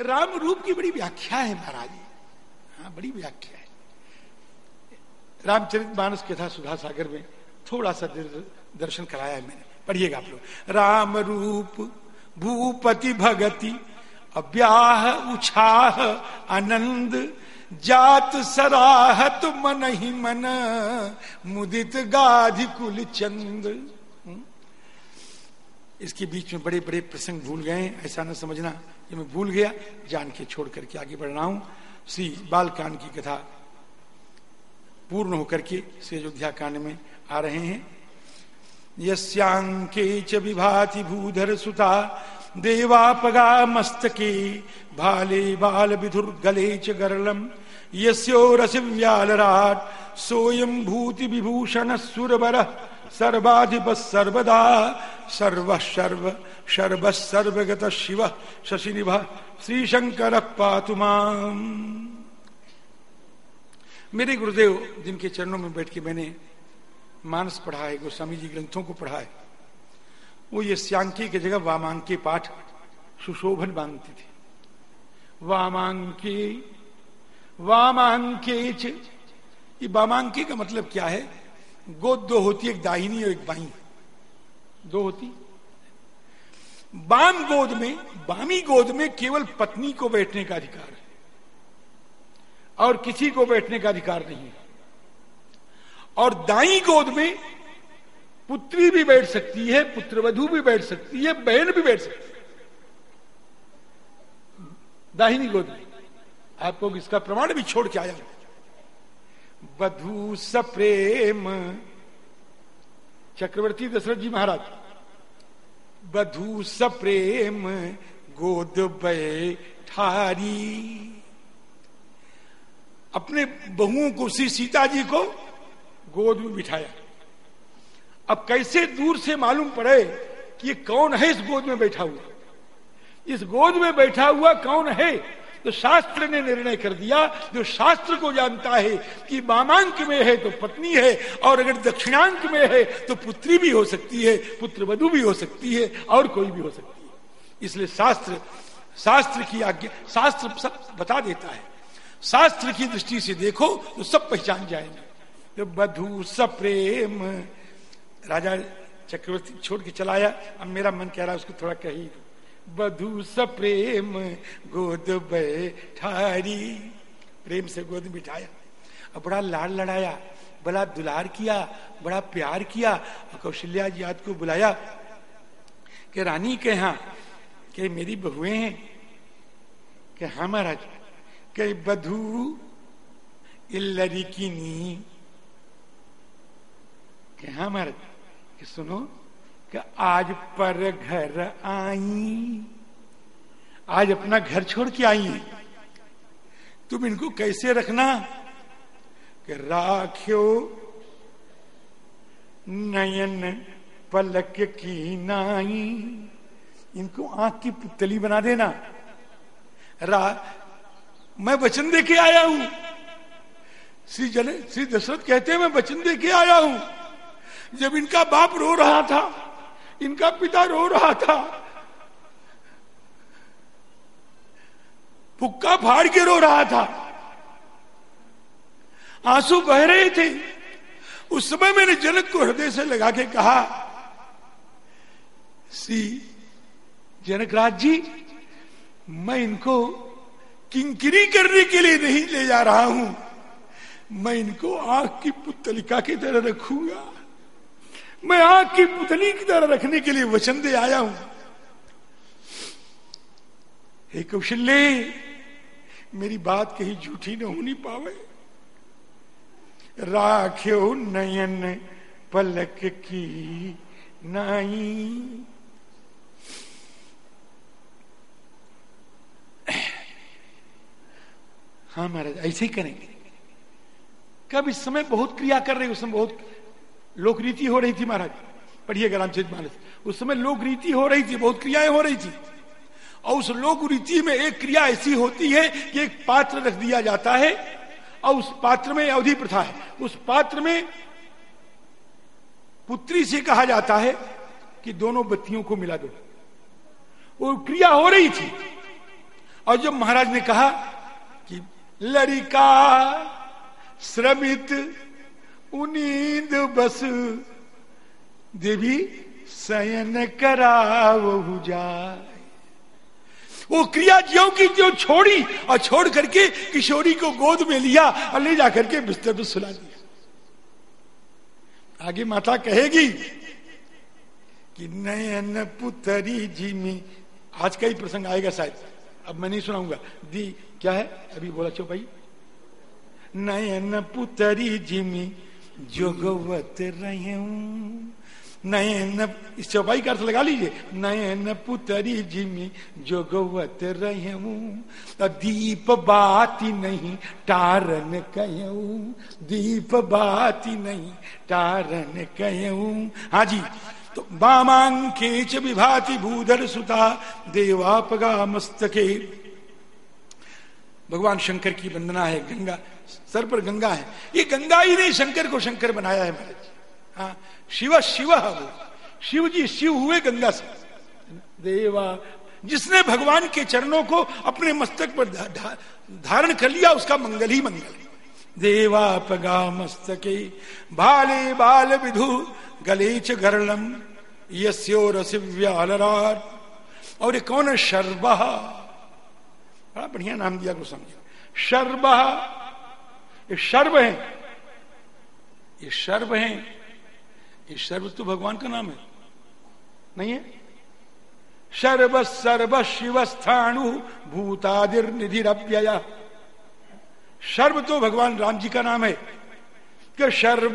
राम रूप की बड़ी व्याख्या है महाराज। हाँ बड़ी व्याख्या है। रामचरित मानस कथा सुधा सागर में थोड़ा सा दर्शन कराया है मैंने। पढ़िएगा आप लोग। राम रूप, भूपति भगति, अव्याह, उछाह, आनंद, जात सराहत मन ही मन, मुदित गाधि कुल चंद। हम्म? इसके बीच में बड़े बड़े प्रसंग भूल गए ऐसा न समझना। ये मैं भूल गया जान के छोड़ करके आगे बढ़ रहा हूँ। श्री बालकांड की कथा पूर्ण होकर के श्री अयोध्या कांड में आ रहे हैं। यस्यांके च विभाति भूधर सुता देवापगा मस्तके, भाले बाल विधुर गले च गरलम। यस्यो रसिव्यालराट सोयम भूति विभूषण सुरबर सर्वाधिप सर्वदा, सर्व सर्व सर्व सर्वगत शिव शशिनिभ श्रीशंकर पातुमाम मेरे गुरुदेव, जिनके चरणों में बैठ के मैंने मानस पढ़ा है गोस्वामी जी ग्रंथों को पढ़ा है वो ये श्यांकी की जगह वामांकी पाठ सुशोभन मांगते थे। वामांकी, वामांके ये वामांकी का मतलब क्या है? गोद दो होती है एक दाहिनी और एक बाई। दो होती? बाम गोद में, बामी गोद में केवल पत्नी को बैठने का अधिकार है और किसी को बैठने का अधिकार नहीं है। और दाई गोद में पुत्री भी बैठ सकती है, पुत्रवधु भी बैठ सकती है, बहन भी बैठ सकती है। दाहिनी गोद में। आपको इसका प्रमाण भी छोड़ के आया वधु सप्रेम। चक्रवर्ती दशरथ जी महाराज वधु सप्रेम गोद बैठारी। अपने बहुओं को श्री सीता जी को गोद में बिठाया। अब कैसे दूर से मालूम पड़े कि ये कौन है इस गोद में बैठा हुआ? इस गोद में बैठा हुआ कौन है? तो शास्त्र ने निर्णय कर दिया, जो शास्त्र को जानता है कि वामांक में है तो पत्नी है, और अगर दक्षिणांक में है तो पुत्री भी हो सकती है पुत्र वधु भी हो सकती है, और कोई भी हो सकती है। इसलिए शास्त्र शास्त्र की आज्ञा, शास्त्र सब बता देता है। शास्त्र की दृष्टि से देखो तो सब पहचान जाएँगे। तो बधु सप्रेम, राजा चक्रवर्ती छोड़ के चलाया अब मेरा मन कह रहा है उसको थोड़ा कही बधु सप्रेम गोद बैठारी। प्रेम से गोद बिठाया अब बड़ा लाड़ लड़ाया, बड़ा दुलार किया, बड़ा प्यार किया, और कौशल्या जी आज को बुलाया कि, रानी, के यहाँ, के मेरी बहुए हैं, कि हाँ महाराज, के बधु इल्लरी की नी कि हाँ महाराज सुनो कि आज पर घर आई। आज अपना घर छोड़ के आई। तुम इनको कैसे रखना? कि राख्यो नयन पलक की नाई। इनको आँख की पुतली बना देना। रा, मैं वचन दे के आया हूँ। श्री जन श्री दशरथ कहते हैं, मैं वचन दे के आया हूँ। जब इनका बाप रो रहा था इनका पिता रो रहा था। पुक्का फाड़ के रो रहा था। आँसू बह रहे थे। उस समय मैंने जनक को हृदय से लगा के कहा, सी, जनकराज जी, मैं इनको किंकिरी करने के लिए नहीं ले जा रहा हूँ। मैं इनको आँख की पुतलिका की तरह रखूँगा। मैं आँख की पुतली की तरह रखने के लिए वचन दे आया हूँ। हे कौशल्य, मेरी बात कहीं झूठी न होनी पावे। राख्यो नयन पलक की नाई। हाँ महाराज, ऐसे ही करेंगे। कब इस समय बहुत क्रिया कर रहे उस समय बहुत लोक रीति हो रही थी महाराज। पढ़िएगा रामचरित मानस। उस समय लोक रीति हो रही थी, बहुत क्रियाएँ हो रही थी। और उस लोक रीति में एक क्रिया ऐसी होती है कि एक पात्र रख दिया जाता है और उस पात्र में अवधि प्रथा है। उस पात्र में पुत्री से कहा जाता है कि दोनों बत्तियों को मिला दो। वो क्रिया हो रही थी। और जब महाराज ने कहा कि लड़िका, श्रमित उनींद बस। देवी, शयन करावहु जाए। वो क्रिया ज्यो की जो छोड़ी और छोड़ करके किशोरी को गोद में लिया और ले जाकर के बिस्तर पर सुला दिया। आगे माता कहेगी कि नयन पुतरी जी आज का ही प्रसंग आएगा शायद। अब मैं नहीं सुनाऊँगा। दी, क्या है? अभी बोला चो भाई नयन पुतरी जिमी जोगवत रहे। नयन, इस चौपाई का अर्थ लगा लीजिए। नयन पुतरी जिमी जोगवत रहे। दीप बाती नहीं, टारन कहूँ। दीप बाती नहीं, टारन कहूँ। हाँ जी तो बामांके च विभाति भूधर सुता देवापगा मस्तके। भगवान शंकर की वंदना है, गंगा सर पर गंगा है। ये गंगा ही नहीं शंकर को शंकर बनाया है महाराज हाँ शिव शिव वो। शिव जी शिव हुए गंगा से। देवा। जिसने भगवान के चरणों को अपने मस्तक पर धारण कर लिया उसका मंगल ही मंगल देवापगा मस्तके बाले बाल विधु गले च गरलम यस्यो रसिव्यालरार और ये कौन है? शर्बा बड़ा बढ़िया नाम दिया को समझो शर्बा ये शर्व है। ये शर्व है। ये शर्व तो भगवान का नाम है। नहीं है? शर्व सर्व शिव स्थाणु भूतादिर निधि शर्व तो भगवान राम जी का नाम है। कि शर्व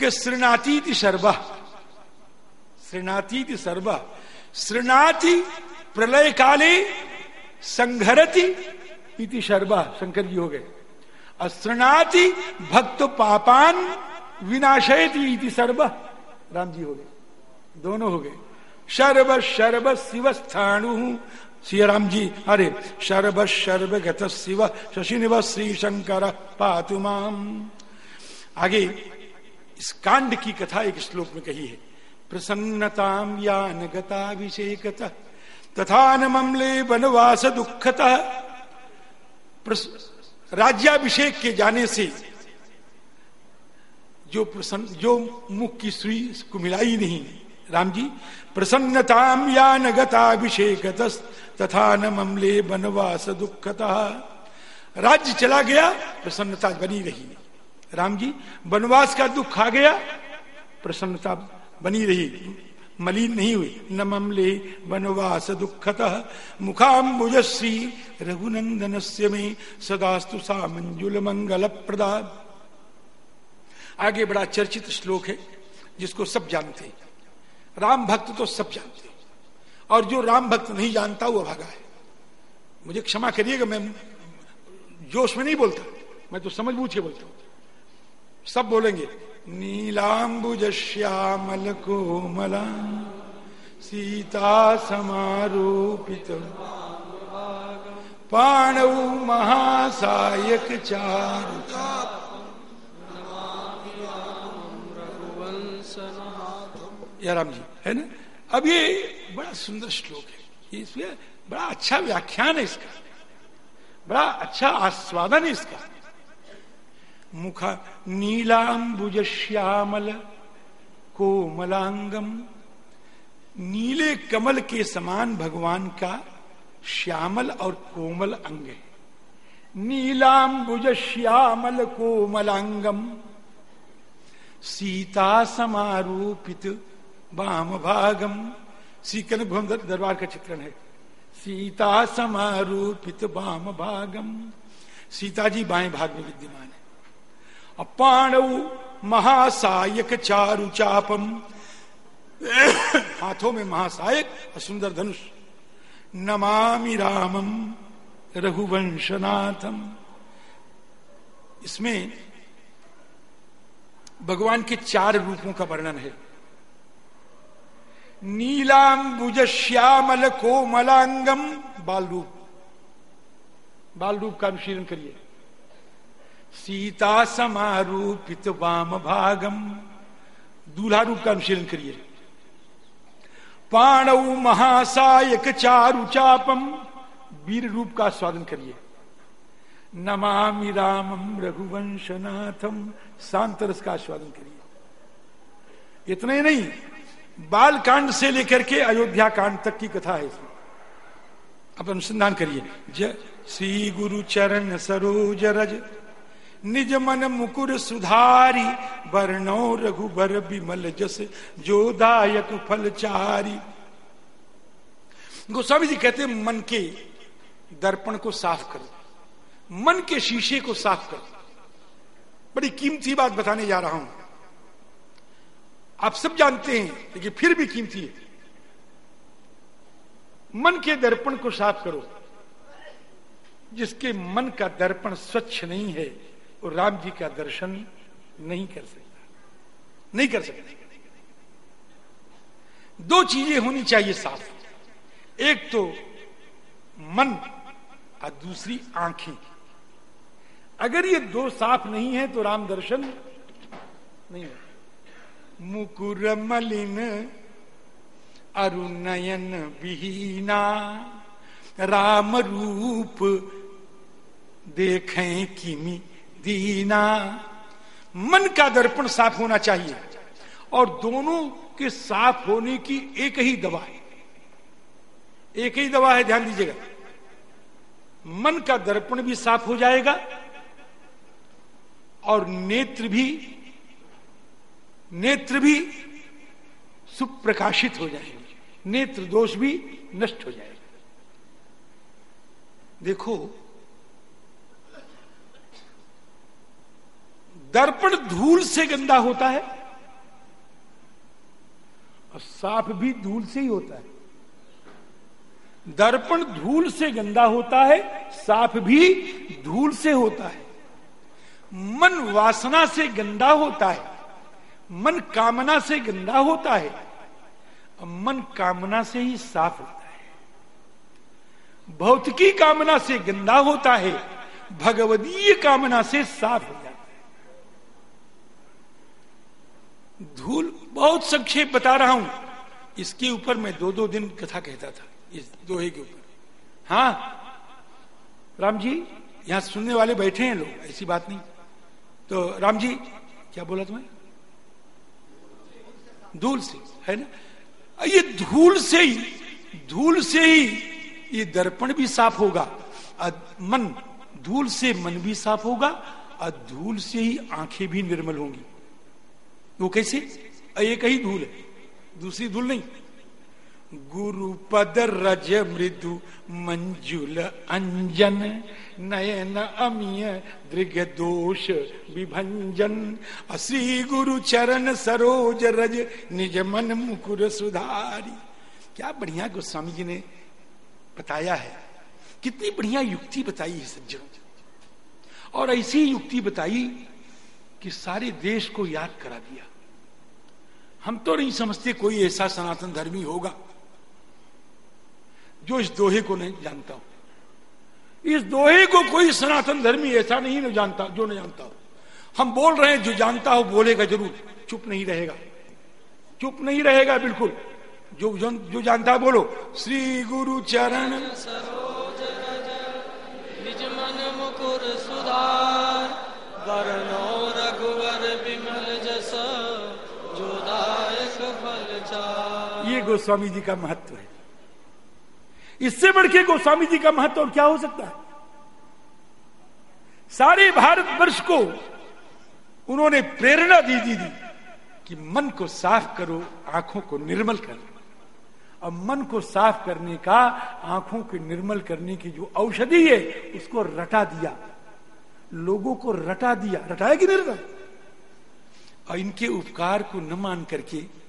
कि श्रृणाती सर्वा श्रृणाती सर्व श्रृणाति प्रलय काले संघरति इति शर्वा शंकर जी हो गए। अश्रणाति भक्त पापान विनाशयति इति सर्व राम जी हो गए। दोनों हो गए। शर्व शर्व, शिव स्थाणु। श्री राम जी, अरे, शर्व शर्व, गत शिव शशि निव श्री शंकर पातुमाम आगे, इस कांड की कथा एक श्लोक में कही है। प्रसन्नताम या नगताभिषेक तथा न ममले वनवास दुखत राज्याभिषेक के जाने से जो प्रसन्न, जो मुख की सुई को मिलाई नहीं, राम जी प्रसन्नताम या नगताभिषेक तथा न ममले वनवास दुखता। राज्य चला गया, प्रसन्नता बनी रही। राम जी, वनवास का दुख आ गया, प्रसन्नता बनी रही। मलिन नहीं हुई। न ममले वनवास दुखत। मुखाम्बुजश्री रघुनंदन से में सदास्तु सा मंजुल मंगल प्रदा आगे बड़ा चर्चित श्लोक है, जिसको सब जानते राम भक्त तो सब जानते और जो राम भक्त नहीं जानता, वो भागा है। मुझे क्षमा करिएगा, मैं जोश में नहीं बोलता। मैं तो समझ बूझ के बोलता हूँ। सब बोलेंगे नीलाम्बुज श्यामल कोमला सीता समारोपित पाणव महासायक चारु या राम जी है ना? अब ये बड़ा सुंदर श्लोक है। इसमें बड़ा अच्छा व्याख्यान है इसका। बड़ा अच्छा आस्वादन है इसका। मुख नीलांबुज श्यामल कोमलांगम। नीले कमल के समान भगवान का श्यामल और कोमल अंग है। नीलाम्बुज श्यामल कोमलांगम। सीता समारूपित वाम भागम सीकन भवन दरबार का चित्रण है। सीता समारूपित वाम भागम सीता जी बाएँ भाग में विद्यमान है। पाणव महासायक चारु चापम हाथों में महासायक और सुंदर धनुष। नमामि रामम रघुवंशनाथम इसमें भगवान के चार रूपों का वर्णन है। नीलाम्बुज श्यामल कोमलांगम। बाल रूप बाल रूप का अनुशीलन करिए। सीता समारूपित वाम भागम। दूल्हा रूप का अनुशीलन करिए। पाणव महासायक चारु चापम। वीर रूप का स्वादन करिए। नमामि रामम रघुवंशनाथम शांत रस का स्वादन करिए। इतना ही नहीं बाल कांड से लेकर के अयोध्या कांड तक की कथा है इसमें। अब अनुसंधान करिए। जय श्री गुरु चरण सरोज रज। निज मन मुकुर सुधारी, वर्णो रघुबर बिमल जस, जो दायक फल चारी। गोस्वामी जी कहते मन के दर्पण को साफ़ करो मन के शीशे को साफ़ करो बड़ी कीमती बात बताने जा रहा हूँ। आप सब जानते हैं, लेकिन फिर भी कीमती है। मन के दर्पण को साफ़ करो। जिसके मन का दर्पण स्वच्छ नहीं है वो राम जी का दर्शन नहीं कर सकता। नहीं कर सकता। दो चीज़ें होनी चाहिए साफ़ एक तो मन और दूसरी आँखें। अगर ये दो साफ़ नहीं है तो राम दर्शन नहीं होता मुकुर मलिन, अरुणयन विहीना, राम रूप देखें किमी। दीना। मन का दर्पण साफ़ होना चाहिए और दोनों के साफ़ होने की एक ही दवा है। एक ही दवा है, ध्यान दीजिएगा। मन का दर्पण भी साफ़ हो जाएगा और नेत्र भी नेत्र भी सुप्रकाशित हो जाएँगे। नेत्र दोष भी नष्ट हो जाएगा। देखो दर्पण धूल से गंदा होता है और साफ़ भी धूल से ही होता है। दर्पण धूल से गंदा होता है, साफ़ भी धूल से होता है। मन वासना से गंदा होता है, मन कामना से गंदा होता है, और मन कामना से ही साफ़ होता है। भौतिकी कामना से गंदा होता है, भगवदीय कामना से साफ़ हो जाता है। धूल बहुत संक्षेप बता रहा हूँ। इसके ऊपर मैं दो दो दिन कथा कहता था, इस दोहे के ऊपर। हाँ? राम जी, यहाँ सुनने वाले बैठे हैं लोग, ऐसी बात नहीं। तो राम जी, क्या बोला तुम्हें? धूल से, है ना? ये धूल से ही, धूल से ही ये दर्पण भी साफ़ होगा। मन, धूल से मन भी साफ़ होगा और धूल से ही आँखें भी निर्मल होंगी। वो कैसे? एक ही धूल है। दूसरी धूल नहीं। गुरु पद रज मृदु मंजुल अंजन, नयन अमीय दृग दोष विभंजन। श्री गुरु चरण सरोज रज, निज मन मुकुर सुधारी। क्या बढ़िया गोस्वामी जी ने बताया है। कितनी बढ़िया युक्ति बताई है सज्जनों और ऐसी युक्ति बताई कि सारे देश को याद करा दिया। हम तो नहीं समझते कोई ऐसा सनातन धर्मी होगा जो इस दोहे को नहीं जानता हो। इस दोहे को कोई सनातन धर्मी ऐसा नहीं नहीं जानता जो नहीं जानता हो। हम बोल रहे हैं जो जानता हो बोलेगा ज़रूर। चुप नहीं रहेगा। चुप नहीं रहेगा बिल्कुल। जो जो, जो जानता है बोलो। श्री गुरु चरण निज मन मुकुर सुधार। ये गोस्वामी जी का महत्व है। इससे बढ़ के गोस्वामी जी का महत्व और क्या हो सकता है? सारे भारतवर्ष को उन्होंने प्रेरणा दी दी दी कि मन को साफ़ करो, आँखों को निर्मल करो। और मन को साफ़ करने का, आँखों के निर्मल करने की जो औषधि है, उसको रटा दिया। लोगों को रटा दिया। रटाया कि रटा और इनके उपकार को न मान करके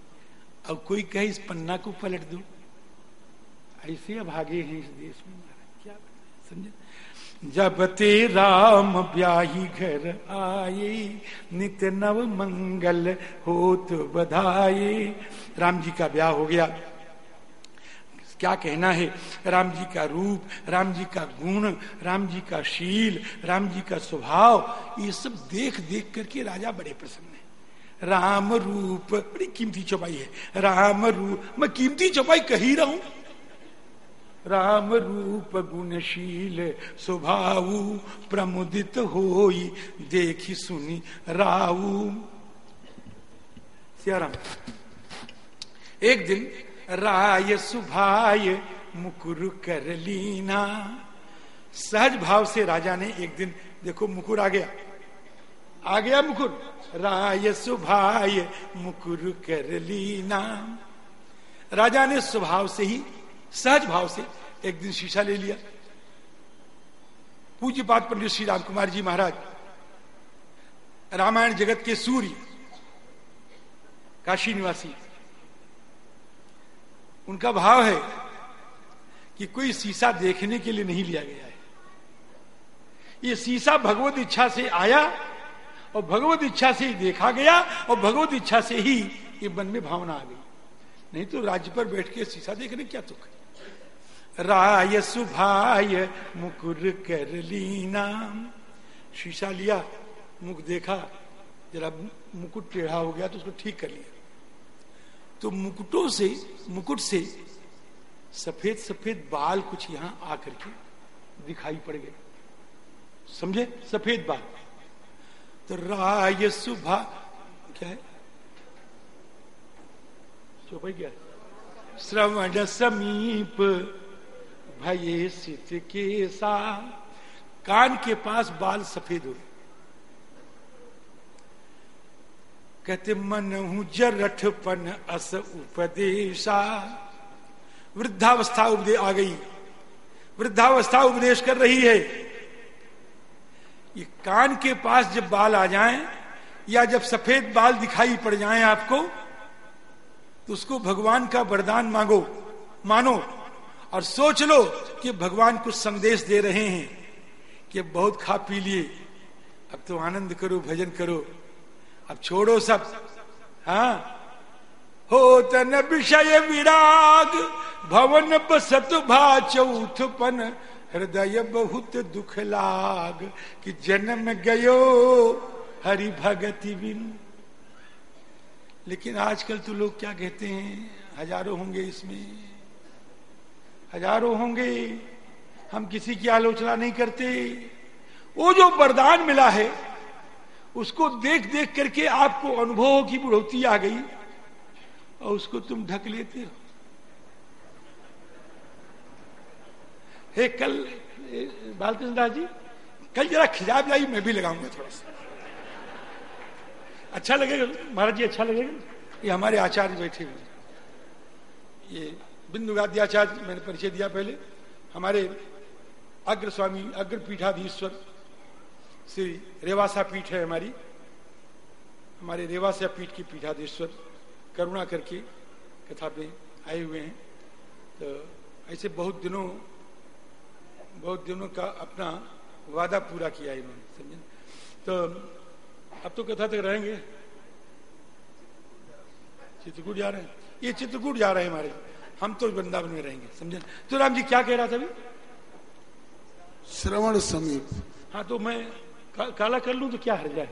अब कोई कहे इस पन्ना को पलट दो? ऐसे भागे हैं इस देश में क्या समझे? जब ते राम ब्याही घर आए नित्य नव मंगल होत बधाए। राम जी का ब्याह हो गया। क्या कहना है? राम जी का रूप राम जी का गुण राम जी का शील राम जी का स्वभाव ये सब देख देख करके राजा बड़े प्रसन्न है राम रूप। बड़ी कीमती चौपाई है। राम रूप। मैं कीमती चौपाई कही रहा हूँ। राम रूप गुणशील स्वभाव प्रमुदित होई। देखी सुनी राऊ सियाराम, एक दिन राय सुभाय मुकुर कर लीना। सहज भाव से राजा ने एक दिन, देखो मुकुर आ गया। आ गया मुकुर राय सुभाय, मुकुर कर लीना राजा ने स्वभाव से ही, सहज भाव से एक दिन शीशा ले लिया। पूज्य पाठ पंडित श्री राम कुमार जी महाराज, रामायण जगत के सूर्य, काशी निवासी। उनका भाव है कि कोई शीशा देखने के लिए नहीं लिया गया है। ये शीशा भगवत इच्छा से आया और भगवत इच्छा से ही देखा गया और भगवत इच्छा से ही ये मन में भावना आ गई। नहीं तो राज्य पर बैठ के शीशा देखने क्या तुक राय सुभाय मुकुर कर लीना शीशा लिया, मुख देखा, जरा मुकुट टेढ़ा हो गया तो उसको ठीक कर लिया। तो मुकुटों से, मुकुट से सफ़ेद सफ़ेद बाल कुछ यहाँ आकर के दिखाई पड़ गए। समझे? सफ़ेद बाल। तो राय सुभा क्या है? चौपाई क्या श्रवण समीप भये सित के सा कान के पास बाल सफ़ेद हो कहते मन हूँ जरठपन अस उपदेशा। वृद्धावस्था उपदेश आ गई। वृद्धावस्था उपदेश कर रही है। ये कान के पास जब बाल आ जाएँ, या जब सफ़ेद बाल दिखाई पड़ जाएँ आपको तो उसको भगवान का वरदान मांगो, मानो, और सोच लो कि भगवान कुछ संदेश दे रहे हैं, कि बहुत खा पी लिए, अब तो आनंद करो, भजन करो, अब छोड़ो सब हाँ? हो तन विषय विराग, भवन बसत भा चौथपन हृदय बहुत दुख लाग कि जन्म गयो हरि भगति बिन। लेकिन आजकल तो लोग क्या कहते हैं? हज़ारों होंगे इसमें। हज़ारों होंगे। हम किसी की आलोचना नहीं करते। वो जो वरदान मिला है, उसको देख देख करके आपको अनुभव की बुढ़ौती आ गई और उसको तुम ढक लेते हो। हे कल बालकृष्ण दास जी, कल जरा खिजाब लाई मैं भी लगाऊँगा थोड़ा सा। अच्छा लगेगा? महाराज जी अच्छा लगेगा? ये हमारे आचार्य बैठे हुए ये बिंदु गाद्याचार्य मैंने परिचय दिया पहले। हमारे अग्र स्वामी अग्र पीठाधीश्वर श्री रेवासा पीठ है हमारी। हमारे रेवासा पीठ की पीठाधीश्वर करुणा करके कथा पे आए हुए हैं। तो ऐसे बहुत दिनों बहुत दिनों का अपना वादा पूरा किया इन्होंने समझे? तो अब तो कथा तक रहेंगे। चित्रकूट जा रहे हैं। ये चित्रकूट जा रहे हैं हमारे। हम तो वृंदावन में रहेंगे समझे? तो राम जी क्या कह रहा था अभी? श्रवण समीप। हाँ तो मैं का, काला कर लू तो क्या हर जाए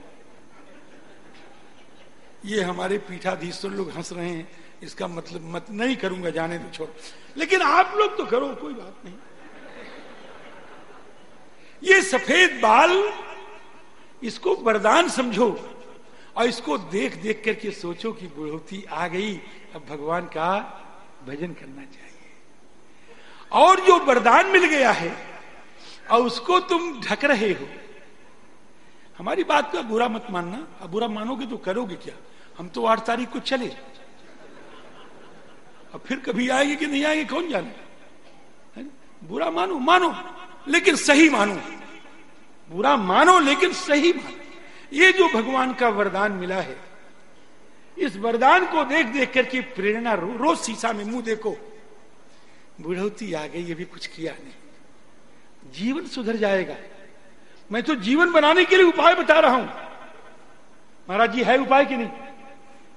ये हमारे पीठाधीश्वर लोग हंस रहे हैं इसका मतलब मत नहीं करूँगा जाने तो छोड़। लेकिन आप लोग तो करो कोई बात नहीं। ये सफ़ेद बाल, इसको वरदान समझो और इसको देख देख करके सोचो कि बुढ़ोती आ गई। अब भगवान का भजन करना चाहिए। और जो वरदान मिल गया है, और उसको तुम ढक रहे हो। हमारी बात का बुरा मत मानना। अब बुरा मानोगे तो करोगे क्या? हम तो आठ तारीख को चले। अब फिर कभी आएँगे कि नहीं आएँगे, कौन जाने? बुरा मानो मानो। लेकिन सही मानो। बुरा मानो लेकिन सही मानो। ये जो भगवान का वरदान मिला है इस वरदान को देख देख करके प्रेरणा रो, रोज शीशा में मुँह देखो। बुढ़ौती आ गई ये भी कुछ किया नहीं। जीवन सुधर जाएगा। मैं तो जीवन बनाने के लिए उपाय बता रहा हूँ। महाराज जी है उपाय कि नहीं?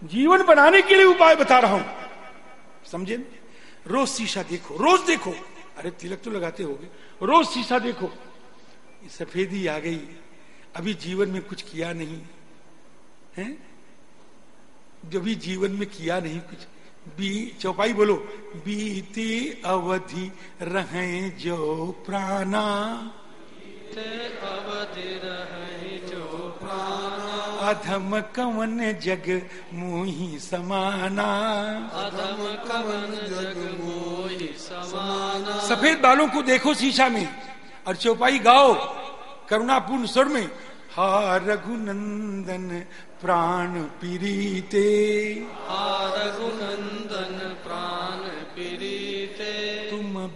जीवन बनाने के लिए उपाय बता रहा हूँ। समझे? रोज शीशा देखो रोज देखो। अरे तिलक तो लगाते होगे। रोज शीशा देखो। सफेदी आ गई। अभी जीवन में कुछ किया नहीं। है? जो भी जीवन में किया नहीं कुछ, बी, चौपाई बोलो। बीती अवधि रहे जो प्राणा। अवधि रहे जो प्राणा। अधम कवन जग मोही समाना। अधम कवन जग मोहि समाना। सफ़ेद बालों को देखो शीशा में और चौपाई गाओ करुणापूर्ण स्वर में हा रघुनंदन प्राण पीरीते रघुनंदन प्राण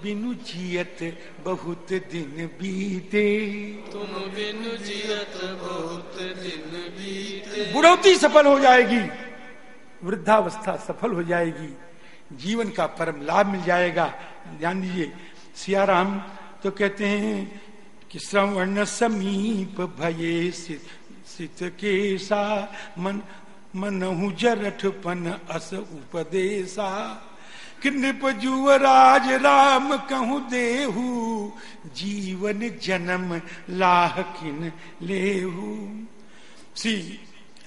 बिनु जियत बहुत दिन बीते। तुम बिनु जियत बहुत दिन बीते। बुढ़ौती सफल हो जाएगी वृद्धावस्था सफल हो जाएगी जीवन का परम लाभ मिल जाएगा। ध्यान दीजिए सियाराम तो कहते हैं कि श्रवण समीप भये सित केसा मन मनहु जरठपन अस उपदेशा कि जुवराज राम कहूँ देहू? जीवन जन्म लाह किन लेहू? श्री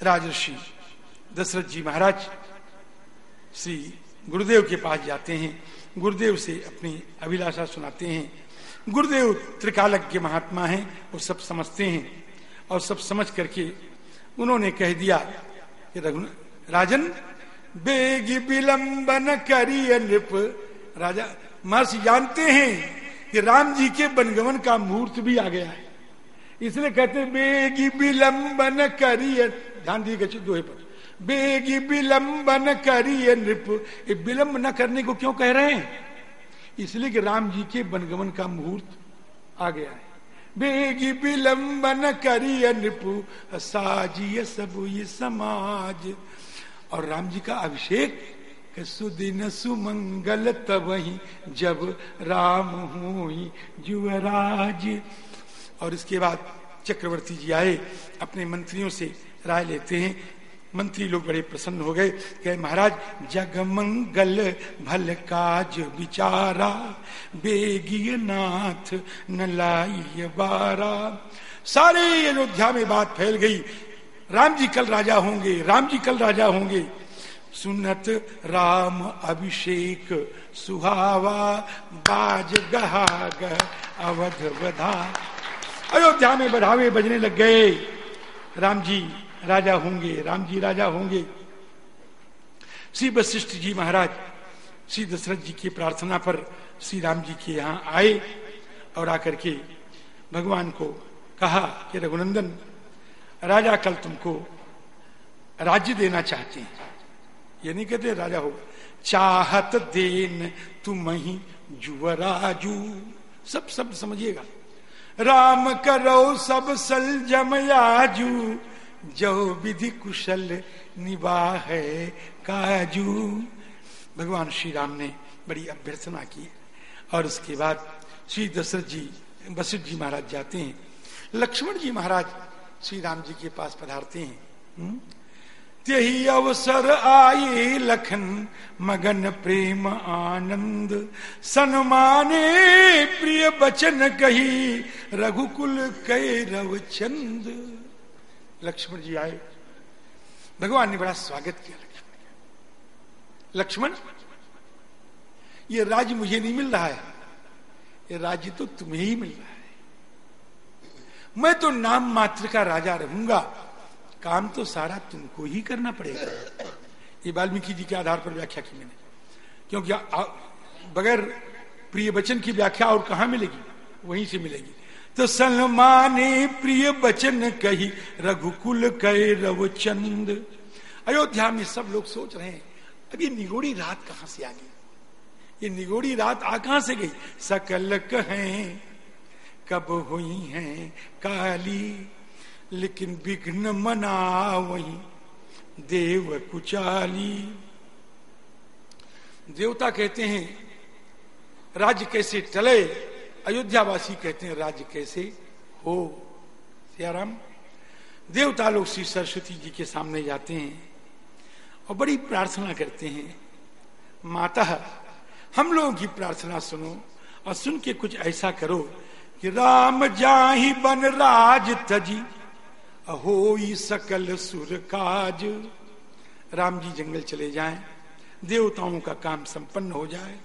राजर्षि दशरथ जी महाराज, श्री गुरुदेव के पास जाते हैं। गुरुदेव से अपनी अभिलाषा सुनाते हैं। गुरुदेव त्रिकालक के महात्मा हैं, वो सब समझते हैं। और सब समझ करके उन्होंने कह दिया कि राजन बेग विलंबन करिय नृप। राजा, महर्षि जानते हैं कि राम जी के बनगमन का मुहूर्त भी आ गया है। इसलिए कहते हैं, बेगी विलंबन करिय ध्यान दिएगा दोहे पर। बेगी विलंबन करिय नृप। ये विलंब न करने को क्यों कह रहे हैं? इसलिए कि राम जी के बनगमन का मुहूर्त आ गया है। बेगी विलंबन करिय नृपु। साजिय सब ये समाज। और राम जी का अभिषेक सुदिन सुमंगल तब ही जब राम हो युवराज। और इसके बाद चक्रवर्ती जी आए, अपने मंत्रियों से राय लेते हैं। मंत्री लोग बड़े प्रसन्न हो गए। कहे, महाराज जग मंगल भल काज विचारा बेगिय नाथ न लाई बारा। सारे अयोध्या में बात फैल गई। राम जी कल राजा होंगे, राम जी कल राजा होंगे। सुनत राम अभिषेक, सुहावा, बाज अवध बधा अयोध्या में बढ़ावे बजने लग गए। राम जी राजा होंगे, राम जी राजा होंगे। श्री वशिष्ठ जी महाराज, श्री दशरथ जी की प्रार्थना पर श्री राम जी के यहाँ आए और आकर के भगवान को कहा कि रघुनंदन राजा कल तुमको राज्य देना चाहते हैं। ये नहीं कहते राजा हो, चाहत देन तुम ही जुवराजू। सब सब समझिएगा। राम करो सब सल जमयाजू जो विधि कुशल निवाह है काजू। भगवान श्री राम ने बड़ी अभ्यर्थना की और उसके बाद श्री दशरथ जी वशिष्ठ जी महाराज जाते हैं। लक्ष्मण जी महाराज श्री राम जी के पास पधारते हैं। हम्म? त्यही अवसर आए लखन मगन प्रेम आनंद। सन्माने प्रिय बचन कही रघुकुल कैरव चंद लक्ष्मण जी आए। भगवान ने बड़ा स्वागत किया लक्ष्मण लक्ष्मण ये राज्य मुझे नहीं मिल रहा है। ये राज्य तो तुम्हें ही मिल रहा है। मैं तो नाम मात्र का राजा रहूँगा। काम तो सारा तुमको ही करना पड़ेगा। ये वाल्मीकि जी के आधार पर व्याख्या की मैंने। क्योंकि बगैर प्रिय वचन की व्याख्या और कहा मिलेगी? वहीं से मिलेगी। तो सलमाने प्रिय बचन कही, रघुकुल कह रव चंद। अयोध्या में सब लोग सोच रहे हैं, अब ये निगोड़ी रात कहाँ से आ गई? ये निगोड़ी रात आ कहाँ से गई? सकल कहें कब हुई हैं काली, लेकिन विघ्न मना वही देव कुचाली। देवता कहते हैं, राज्य कैसे टले? अयोध्यावासी कहते हैं, राज्य कैसे हो? सियाराम, देवता लोग श्री सरस्वती जी के सामने जाते हैं और बड़ी प्रार्थना करते हैं, माता, हम लोगों की प्रार्थना सुनो और सुन के कुछ ऐसा करो कि राम जाही बन राज तजी हो सकल सुर काज। राम जी जंगल चले जाएँ, देवताओं का काम संपन्न हो जाए।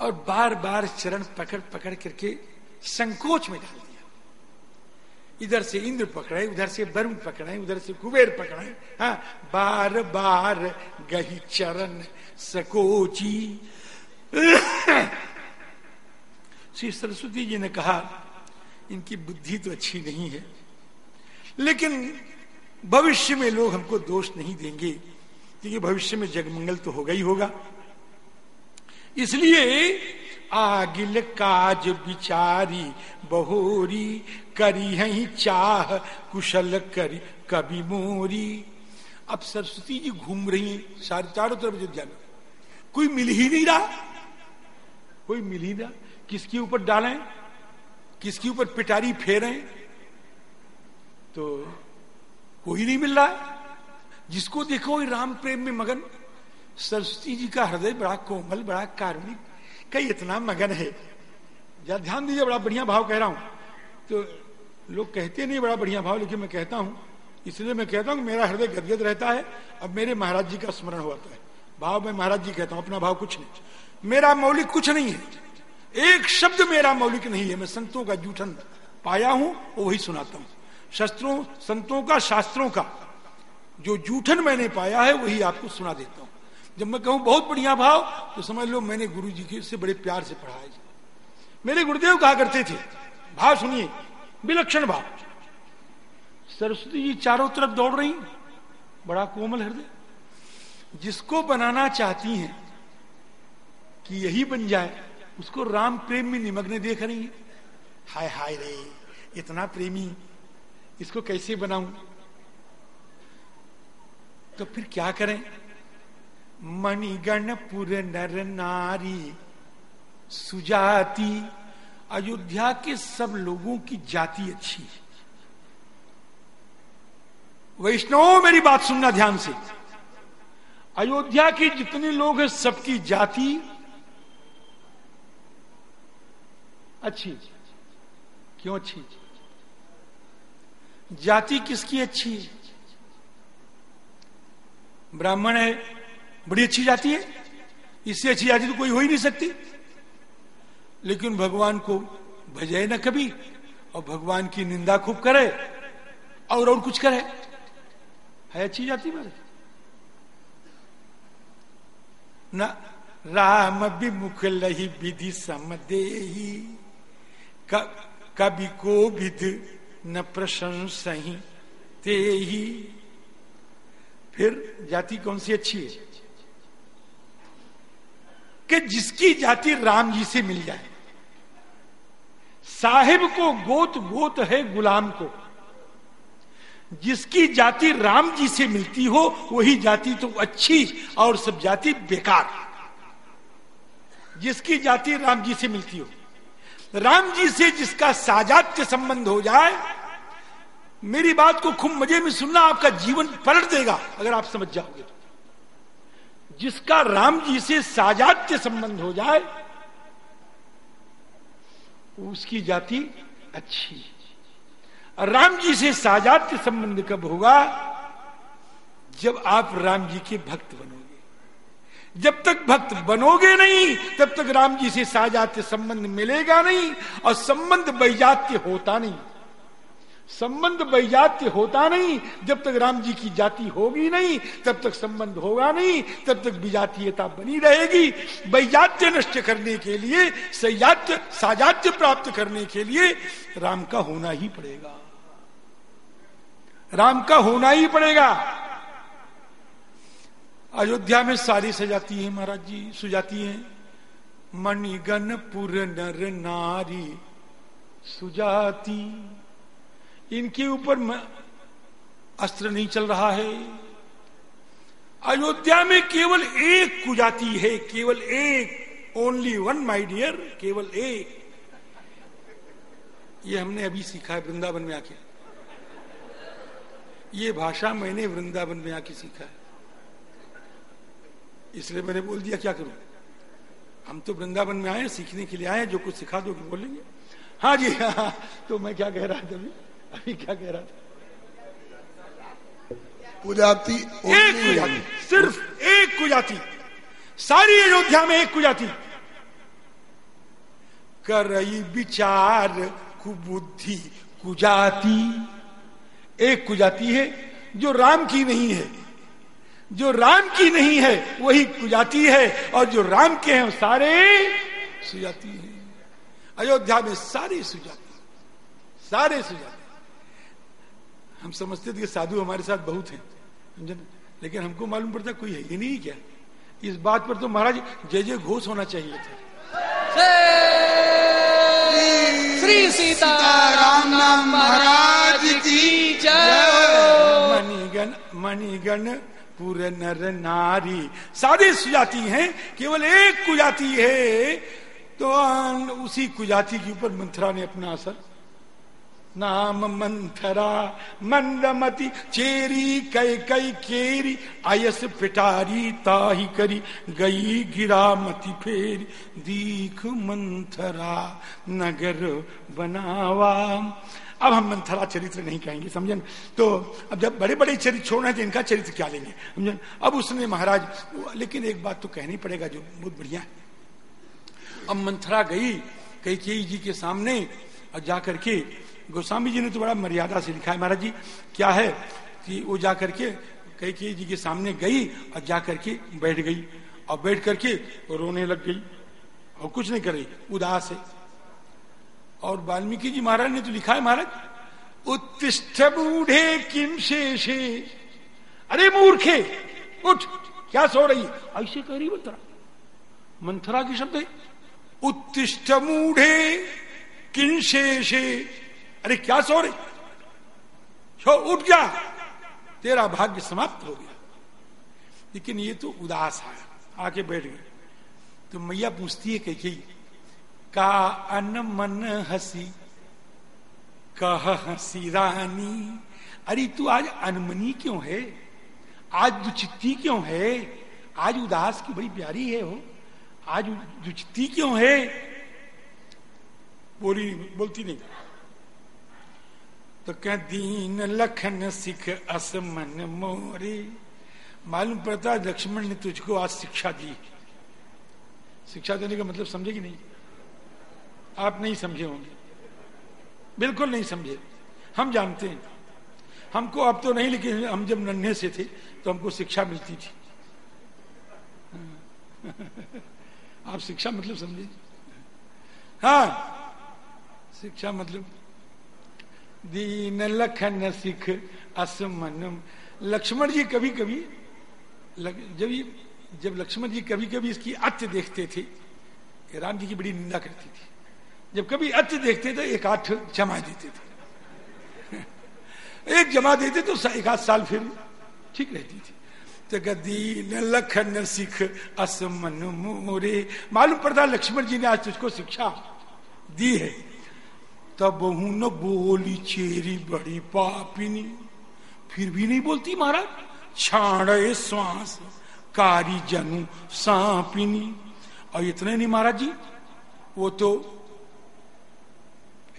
और बार बार चरण पकड़ पकड़ करके संकोच में डाल दिया। इधर से इंद्र पकड़े उधर से वरुण पकड़े उधर से कुबेर पकड़े हाँ बार बार गही चरण सकोची। श्री सरस्वती जी ने कहा, इनकी बुद्धि तो अच्छी नहीं है, लेकिन भविष्य में लोग हमको दोष नहीं देंगे, क्योंकि भविष्य में जगमंगल तो होगा ही होगा। इसलिए आगिल काज बिचारी, बहोरी करी है चाह, कुशल करी, कभी मोरी। अब सरस्वती जी घूम रही है, सारे चारों तरफ़ जो जाना, कोई मिल ही नहीं रहा, कोई मिल ही रहा। किसके ऊपर डालें? किसके ऊपर पिटारी फेरें? तो कोई नहीं मिल रहा। जिसको देखो राम प्रेम में मगन। सरस्वती जी का हृदय बड़ा कोमल, बड़ा कारुणिक, कई इतना मगन है। जरा ध्यान दीजिए, बड़ा बढ़िया भाव कह रहा हूँ। तो लोग कहते नहीं बड़ा बढ़िया भाव, लेकिन मैं कहता हूँ, इसलिए मैं कहता हूँ मेरा हृदय गदगद रहता है। अब मेरे महाराज जी का स्मरण होता है। भाव मैं महाराज जी कहता हूँ, अपना भाव कुछ नहीं। मेरा मौलिक कुछ नहीं है। एक शब्द मेरा मौलिक नहीं है, मैं संतों का जूठन पाया हूँ, वो वही सुनाता हूँ। शस्त्रों, संतों का, शास्त्रों का, जो जूठन मैंने पाया है, वही आपको सुना देता हूँ। जब मैं कहूँ बहुत बढ़िया भाव तो समझ लो मैंने गुरु जी के से बड़े प्यार से पढ़ा है। मेरे गुरुदेव कहा करते थे, भाव सुनिए, विलक्षण भाव। सरस्वती जी चारों तरफ़ दौड़ रही, बड़ा कोमल हृदय। जिसको बनाना चाहती हैं कि यही बन जाए उसको राम प्रेम में निमग्न देख रही है। हाय हाय रे, इतना प्रेमी, इसको कैसे बनाऊँ? तो फिर क्या करें? मणिगणपुर नर नारी, सुजाति, अयोध्या के सब लोगों की जाति अच्छी है। वैष्णव, मेरी बात सुनना ध्यान से। अयोध्या के जितने लोग हैं, सबकी जाति अच्छी क्यों अच्छी जाति किसकी अच्छी? ब्राह्मण है, बड़ी अच्छी जाति है। इससे अच्छी जाति तो कोई हो ही नहीं सकती। लेकिन भगवान को भजे ना कभी, और भगवान की निंदा खूब करे, और और कुछ करे। है अच्छी जाति मेरे? ना, राम विमुख लही विधि समदे कभी को विध न प्रशंस ते ही फिर जाति कौन सी अच्छी है? कि जिसकी जाति राम जी से मिल जाए। साहिब को गोत गोत है गुलाम को। जिसकी जाति राम जी से मिलती हो, वही जाति तो अच्छी और सब जाति बेकार। जिसकी जाति राम जी से मिलती हो। राम जी से जिसका साजात्य संबंध हो जाए, मेरी बात को खूब मज़े में सुनना आपका जीवन पलट देगा, अगर आप समझ जाओगे तो। जिसका राम जी से साजात्य संबंध हो जाए, उसकी जाति अच्छी राम जी से साजात्य संबंध कब होगा? जब आप राम जी के भक्त बनोगे जब तक भक्त बनोगे नहीं, तब तक राम जी से साजात्य संबंध मिलेगा नहीं और संबंध वैजात्य होता नहीं। संबंध वैजात्य होता नहीं, जब तक राम जी की जाति होगी नहीं, तब तक संबंध होगा नहीं, तब तक विजातीयता बनी रहेगी। वैजात्य नष्ट करने के लिए, सजात्य, साजात्य प्राप्त करने के लिए राम का होना ही पड़ेगा। राम का होना ही पड़ेगा। अयोध्या में सारी सजाती है महाराज जी, सुजाती है। मणिगन पुर नर नारी सुजाती। इनके ऊपर अस्त्र नहीं चल रहा है। अयोध्या में केवल एक कुजाति है, केवल एक ओनली वन माय डियर केवल एक। ये हमने अभी सीखा है वृंदावन में आके। ये भाषा मैंने वृंदावन में आके सीखा है। इसलिए मैंने बोल दिया क्या करूँ? हम तो वृंदावन में आए सीखने के लिए आए जो कुछ सिखा दो बोलेंगे। हाँ जी हाँ तो मैं क्या कह रहा था अभी? अभी क्या कह रहा था? कुजाति एक कुजाति सिर्फ़ एक कुजाति। सारी अयोध्या में एक कुजाति। करई विचार कुबुद्धि कुजाति। एक कुजाति है जो राम की नहीं है जो राम की नहीं है वही कुजाति है और जो राम के हैं वो सारे सुजाती हैं। अयोध्या में सारे सुजाती सारे सुजाति हम समझते थे कि साधु हमारे साथ बहुत हैं समझे ना? लेकिन हमको मालूम पड़ता कोई है ही नहीं क्या? इस बात पर तो महाराज जय जय घोष होना चाहिए था। श्री सीताराम नाम महाराज की जय। मणिगण मणिगण पूरे नर, नारी, सारे सुजाति हैं, केवल एक कुजाति है। तो उसी कुजाति के ऊपर मंथरा ने अपना असर। नाम मंथरा, मंदमती, चेरी, कई कई, केरी, आयस पिटारी, ताही करी, गई गिरा मती फेरी। दीख मंथरा, नगर बनावा। अब हम मंथरा चरित्र नहीं कहेंगे, समझे तो अब जब बड़े बड़े चरित्र छोड़ना है तो इनका चरित्र क्या लेंगे, समझे अब उसने महाराज, लेकिन एक बात तो कहनी पड़ेगा जो बहुत बढ़िया है। अब मंथरा गई कैकेयी जी के सामने, और जाकर के गोस्वामी जी ने तो बड़ा मर्यादा से लिखा है, महाराज जी, क्या है कि वो जाकर के कैकेयी जी के सामने गई और जाकर के बैठ गई, और बैठ करके रोने लग गई, और कुछ नहीं कर रही, उदास है। और वाल्मीकि जी महाराज ने तो लिखा है महाराज, उत्तिष्ठ बूढ़े किम शेषे अरे मूर्खे, उठ, क्या सो रही ऐसे कह रही मंथरा। मंथरा की शब्द उत्तिष्ठ मूढ़े किन शेषे अरे क्या सो रही? छो, उठ जा, तेरा भाग्य समाप्त हो गया। लेकिन ये तो उदास है, आके बैठ गए। तो मैया पूछती है कही का अन मन हसी, कह हसी रानी। अरे तू आज अनमनी क्यों है? आज दुचित्ती क्यों है? आज उदास की बड़ी प्यारी है हो आज दुचित्ती क्यों है? बोली, बोलती नहीं। तो कह, दीन लखन सिख असमन मोरे। मालूम पड़ता लक्ष्मण ने तुझको आज शिक्षा दी। शिक्षा देने का मतलब समझे कि नहीं? आप नहीं समझे होंगे। बिल्कुल नहीं समझे। हम जानते हैं। हमको अब तो नहीं लेकिन हम जब नन्हे से थे तो हमको शिक्षा मिलती थी। आप शिक्षा मतलब समझे? हाँ। शिक्षा मतलब दीन लखन सिख असमनम। लक्ष्मण जी कभी कभी जब जब लक्ष्मण जी कभी कभी इसकी अत्य देखते थे, राम जी की बड़ी निंदा करती थी। जब कभी अत्य देखते थे, एक आठ जमा देते थे। एक जमा देते तो एक आध साल फिर ठीक रहती थी। तो गदीन, लखन, सिख, असमन, मोरे। मालूम पड़ता लक्ष्मण जी ने आज तुझको शिक्षा दी है। तब न बोली चेरी बड़ी पापिनी। फिर भी नहीं बोलती महाराज? छाण श्वास, कारी जनु सांपिनी। और इतने नहीं महाराज जी, वो तो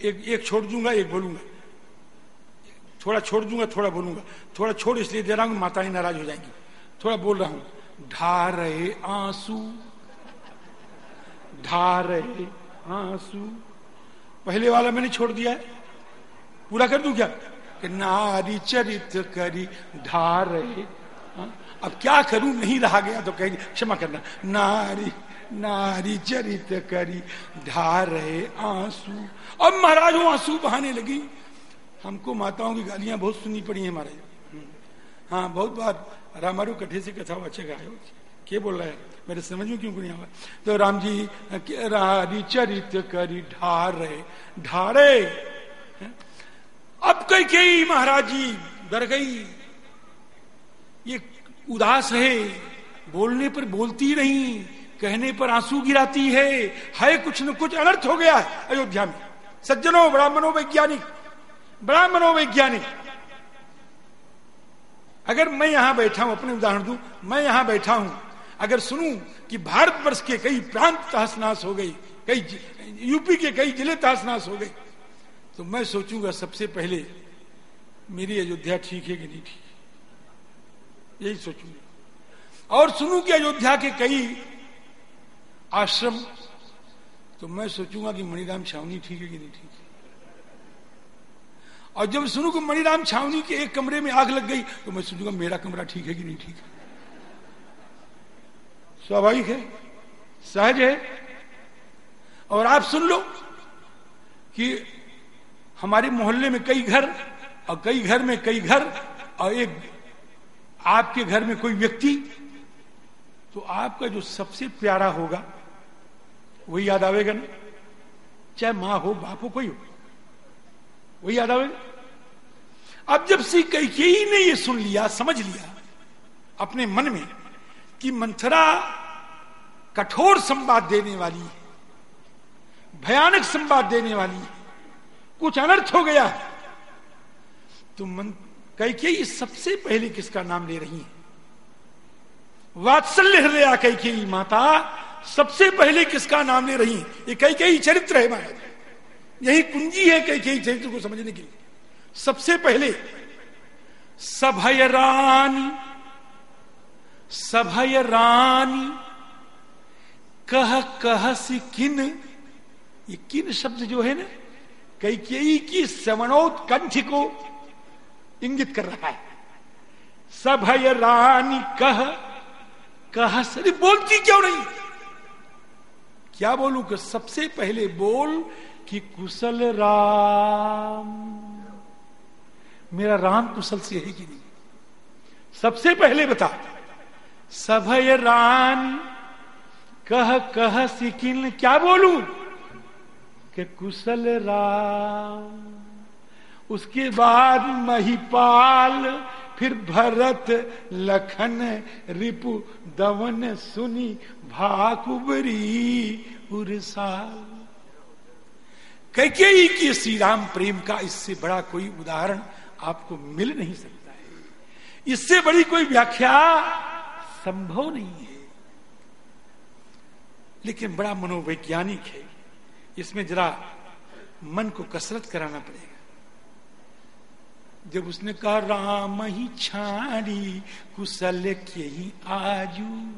एक एक छोड़ दूँगा, एक बोलूँगा। थोड़ा छोड़ दूँगा, थोड़ा बोलूँगा। थोड़ा छोड़, इसलिए दे रहा हूँ माताएँ नाराज़ हो जाएँगी। थोड़ा बोल रहा हूँ, ढा रहे आँसू, ढा रहे आँसू। पहले वाला मैंने छोड़ दिया है। पूरा कर दू क्या? कि नारी चरित्र करी, ढा रहे हाँ? अब क्या करूँ? नहीं रहा गया तो कहेंगे, क्षमा करना। नारी नारी चरित करी, ढा रहे आँसू। अब महाराज वो आँसू बहाने लगी। हमको माताओं की गालियाँ बहुत सुननी पड़ी है महाराज। हाँ बहुत बार रामारू कठे से कथा वाचक आयो के बोल रहा है? मेरे समझ में क्यों नहीं आवा तो राम जी रारी चरित्र करी ढार, ढारे। अब कई कई महाराज जी डर गई। ये उदास है बोलने पर बोलती नहीं कहने पर आँसू गिराती है। है कुछ न कुछ अनर्थ हो गया है अयोध्या में। सज्जनों, ब्राह्मणों, वैज्ञानिक ब्राह्मणों, वैज्ञानिक। अगर मैं यहाँ बैठा हूँ, अपने उदाहरण दू, मैं यहाँ बैठा हूँ, अगर सुनूं कि भारतवर्ष के कई प्रांत तहसनाश हो गई कई यूपी के कई ज़िले तहसनाश हो गए तो मैं सोचूँगा सबसे पहले, मेरी अयोध्या ठीक है कि नहीं ठीक? यही सोचूँगा। और सुनू कि अयोध्या के कई आश्रम तो मैं सोचूँगा कि मणिराम छावनी ठीक है कि नहीं ठीक है? और जब सुनू कि मणिराम छावनी के एक कमरे में आग लग गई तो मैं सोचूँगा मेरा कमरा ठीक है कि नहीं ठीक है? स्वाभाविक है? सहज है? और आप सुन लो कि हमारे मोहल्ले में कई घर और कई घर में कई घर और एक आपके घर में कोई व्यक्ति तो आपका जो सबसे प्यारा होगा वही याद आवेगा ना? चाहे माँ हो, बाप हो, कोई हो। वही याद आवेगा? अब जब श्री कैकेयी ने ये सुन लिया, समझ लिया, अपने मन में, कि मंथरा कठोर संवाद देने वाली है भयानक संवाद देने वाली है कुछ अनर्थ हो गया है तो मन कैकेयी सबसे पहले किसका नाम ले रही है? वात्सल्य हृदया कैकेयी माता सबसे पहले किसका नाम ले रही है? कई कई चरित्र है महाराज यही कुंजी है कई कई चरित्र को समझने के लिए। सबसे पहले सभय रानी सभय रानी कह कह सी किन? ये किन शब्द जो है ना? कई कई की श्रवणोत्कंठ को इंगित कर रहा है। सभय रानी कह कह सरी बोलती क्यों नहीं? क्या बोलू कि सबसे पहले बोल कि कुशल राम। मेरा राम कुशल से है कि नहीं? सबसे पहले बता। सभय रानी कह कह सिकिन। क्या बोलू कि कुशल राम। उसके बाद महिपाल, फिर भरत, लखन, रिपु, दवन, सुनी भाकुबरी उर्साल कैकेयी की श्री राम प्रेम का इससे बड़ा कोई उदाहरण आपको मिल नहीं सकता है। इससे बड़ी कोई व्याख्या संभव नहीं है। लेकिन बड़ा मनोवैज्ञानिक है। इसमें जरा मन को कसरत कराना पड़ेगा। जब उसने कहा, राम ही छाड़ी कुशल के ही आजू।